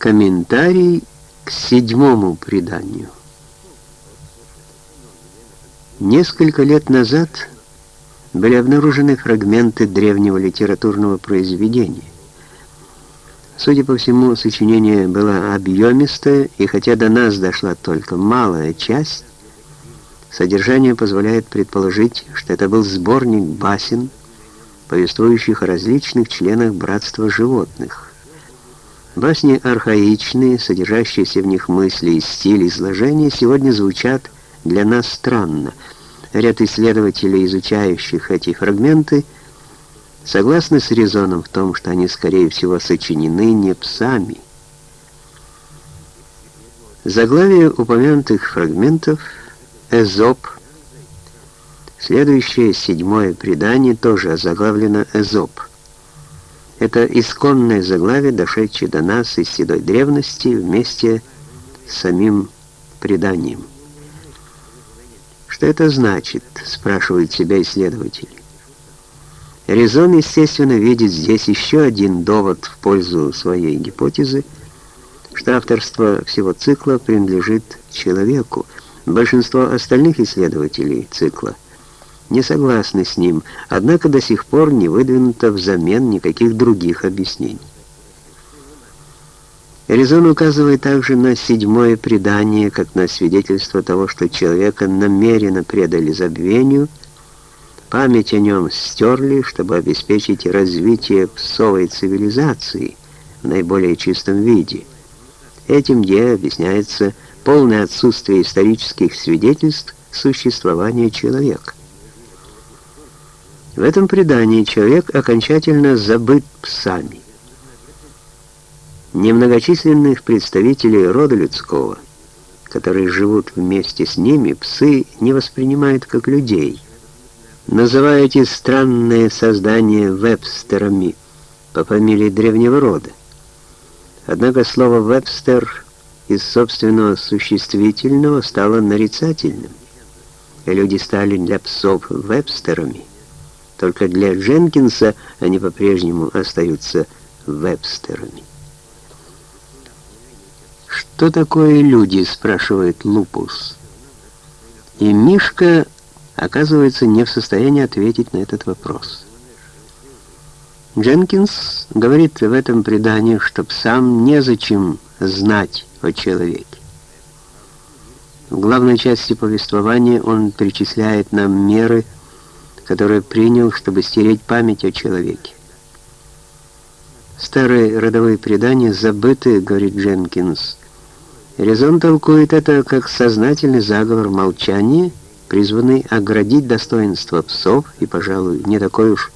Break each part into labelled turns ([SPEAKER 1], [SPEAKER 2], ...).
[SPEAKER 1] Комментарий к седьмому преданию. Несколько лет назад были обнаружены фрагменты древнего литературного произведения. Судя по всему, сочинение было объемистое, и хотя до нас дошла только малая часть, содержание позволяет предположить, что это был сборник басен, повествующих о различных членах братства животных. Басни архаичные, содержащиеся в них мысли и стиль изложения, сегодня звучат для нас странно. Ряд исследователей, изучающих эти фрагменты, согласны с резоном в том, что они, скорее всего, сочинены не псами. Заглавие упомянутых фрагментов «Эзоп». Следующее, седьмое предание, тоже озаглавлено «Эзоп». Это исконное заглавие, дошедшее до нас из седой древности вместе с самим преданием. Что это значит, спрашивают себя исследователи. Резон, естественно, видит здесь еще один довод в пользу своей гипотезы, что авторство всего цикла принадлежит человеку. Большинство остальных исследователей цикла – не согласны с ним, однако до сих пор не выдвинуто взамен никаких других объяснений. Резон указывает также на седьмое предание, как на свидетельство того, что человека намеренно предали забвению, память о нем стерли, чтобы обеспечить развитие псовой цивилизации в наиболее чистом виде. Этим где объясняется полное отсутствие исторических свидетельств существования человека. В этом предании человек окончательно забыт псами. Немногочисленных представителей рода людского, которые живут вместе с ними, псы не воспринимают как людей. Называя эти странные создания вебстерами по фамилии древнего рода. Однако слово «вебстер» из собственного существительного стало нарицательным, и люди стали для псов вебстерами. Только для Дженкинса они по-прежнему остаются вебстерами. «Что такое люди?» — спрашивает Лупус. И Мишка оказывается не в состоянии ответить на этот вопрос. Дженкинс говорит в этом предании, что псам незачем знать о человеке. В главной части повествования он перечисляет нам меры, который принял, чтобы стереть память о человеке. Старые родовые предания забыты, говорит Дженкинс. Резон толкует это как сознательный заговор молчания, призванный оградить достоинство псов, и, пожалуй, не такой уж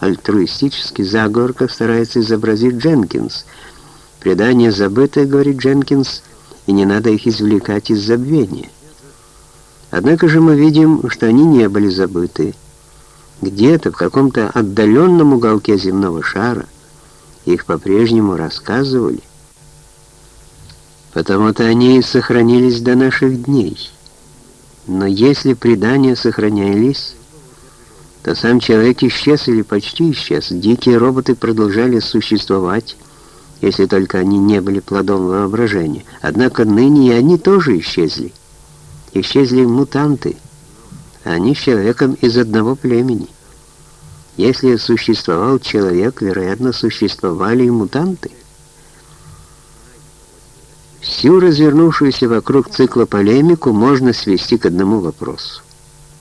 [SPEAKER 1] альтруистический заговор, как старается изобразить Дженкинс. Предания забыты, говорит Дженкинс, и не надо их извлекать из забвения. Однако же мы видим, что они не были забыты, где-то в каком-то отдаленном уголке земного шара их по-прежнему рассказывали. Потому-то они и сохранились до наших дней. Но если предания сохранялись, то сам человек исчез или почти исчез. Дикие роботы продолжали существовать, если только они не были плодом воображения. Однако ныне и они тоже исчезли. Исчезли мутанты — они с человеком из одного племени. Если существовал человек, вероятно, существовали и мутанты. Всю развернувшуюся вокруг цикла полемику можно свести к одному вопросу.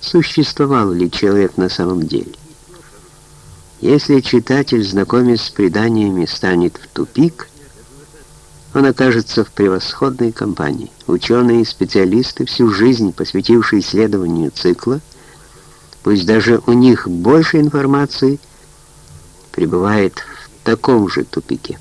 [SPEAKER 1] Существовал ли человек на самом деле? Если читатель, знакомясь с преданиями, станет в тупик, он окажется в превосходной компании. Ученые и специалисты, всю жизнь посвятившие исследованию цикла, пусть даже у них больше информации, пребывает в таком же тупике.